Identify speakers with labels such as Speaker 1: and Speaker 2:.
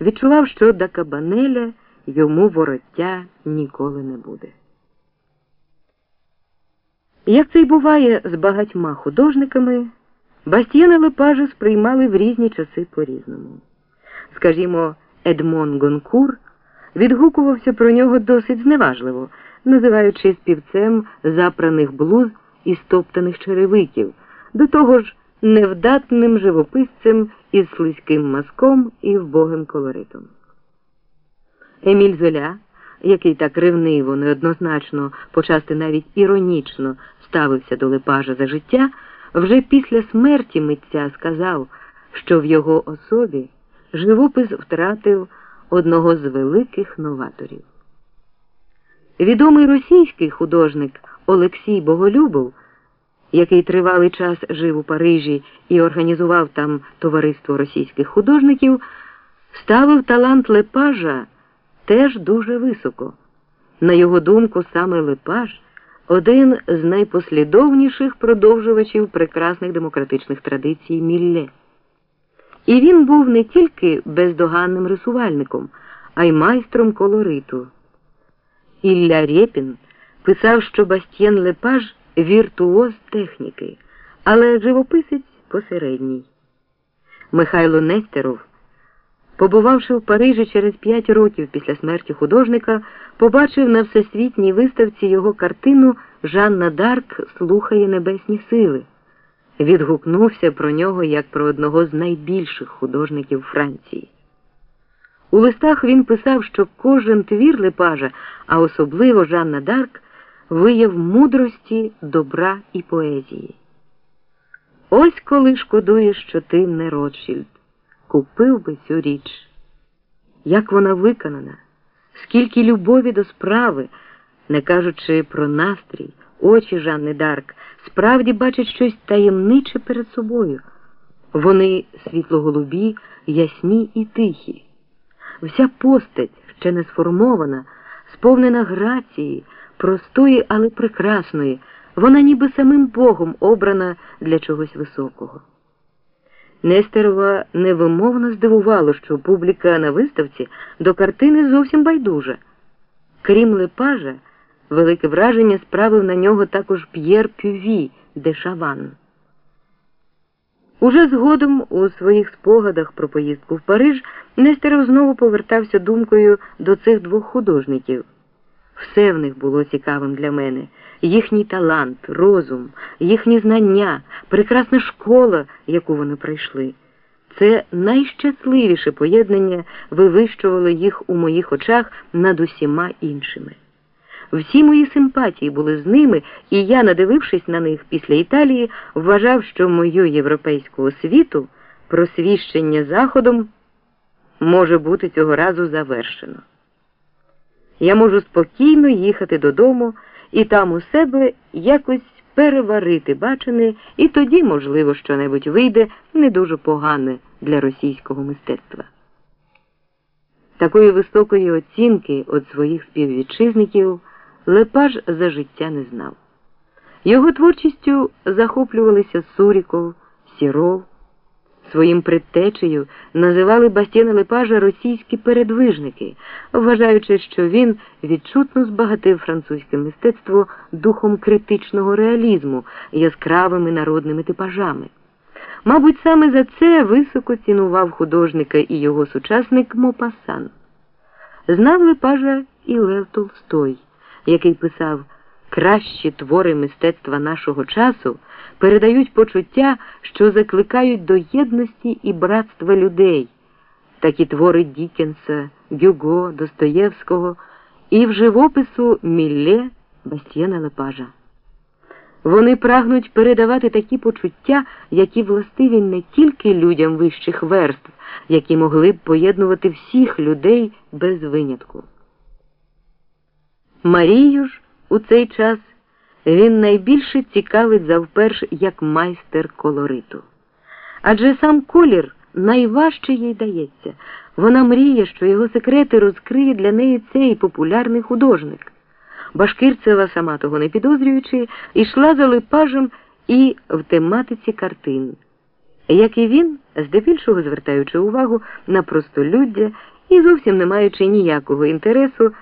Speaker 1: відчував, що до Кабанеля йому вороття ніколи не буде. Як це й буває з багатьма художниками, Бастіяна Лепажа сприймали в різні часи по-різному. Скажімо, Едмон Гонкур відгукувався про нього досить зневажливо, називаючи співцем запраних блуз і стоптаних черевиків, до того ж невдатним живописцем із слизьким мазком і вбогим колоритом. Еміль Золя, який так ревниво, неоднозначно, почасти навіть іронічно ставився до Лепажа за життя, вже після смерті митця сказав, що в його особі живопис втратив одного з великих новаторів. Відомий російський художник Олексій Боголюбов, який тривалий час жив у Парижі і організував там товариство російських художників, ставив талант Лепажа теж дуже високо. На його думку, саме Лепаж один з найпослідовніших продовжувачів прекрасних демократичних традицій Мілле. І він був не тільки бездоганним рисувальником, а й майстром колориту. Ілля Рєпін писав, що Бастьєн Лепаж віртуоз техніки, але живописець посередній. Михайло Нестеров, побувавши в Парижі через п'ять років після смерті художника, побачив на всесвітній виставці його картину Жанна Дарк слухає небесні сили. Відгукнувся про нього як про одного з найбільших художників Франції. У листах він писав, що кожен твір Лепажа, а особливо Жанна Дарк, вияв мудрості, добра і поезії. Ось коли шкодуєш, що ти не Ротшильд, купив би цю річ. Як вона виконана, скільки любові до справи, не кажучи про настрій, очі Жанни Дарк, справді бачать щось таємниче перед собою. Вони світлоголубі, ясні і тихі. Вся постать, ще не сформована, сповнена грації, простої, але прекрасної, вона ніби самим Богом обрана для чогось високого. Нестерова невимовно здивувало, що публіка на виставці до картини зовсім байдужа. Крім Лепажа, велике враження справив на нього також П'єр Пюві де Шаван. Уже згодом у своїх спогадах про поїздку в Париж Нестеров знову повертався думкою до цих двох художників. Все в них було цікавим для мене їхній талант, розум, їхні знання, прекрасна школа, яку вони пройшли. Це найщасливіше поєднання вивищувало їх у моїх очах над усіма іншими. Всі мої симпатії були з ними, і я, надивившись на них після Італії, вважав, що мою європейську освіту просвіщення Заходом може бути цього разу завершено. Я можу спокійно їхати додому і там у себе якось переварити бачене, і тоді, можливо, що-небудь вийде не дуже погане для російського мистецтва. Такої високої оцінки від своїх співвітчизників Лепаж за життя не знав. Його творчістю захоплювалися Суріков, Сіров. Своїм предтечею називали Бастіна Лепажа російські передвижники, вважаючи, що він відчутно збагатив французьке мистецтво духом критичного реалізму, яскравими народними типажами. Мабуть, саме за це високо цінував художника і його сучасник Мопасан. Знав Лепажа і Лев Толстой, який писав кращі твори мистецтва нашого часу передають почуття, що закликають до єдності і братства людей, такі твори Дікенса, Гюго, Достоєвського і в живопису Мілле Бастієна Лепажа. Вони прагнуть передавати такі почуття, які властиві не тільки людям вищих верств, які могли б поєднувати всіх людей без винятку. Марію ж у цей час він найбільше цікавить завперш як майстер колориту. Адже сам колір найважче їй дається. Вона мріє, що його секрети розкриє для неї цей популярний художник. Башкирцева, сама того не підозрюючи, йшла за липажем і в тематиці картин. як і він, здебільшого звертаючи увагу на простолюддя і зовсім не маючи ніякого інтересу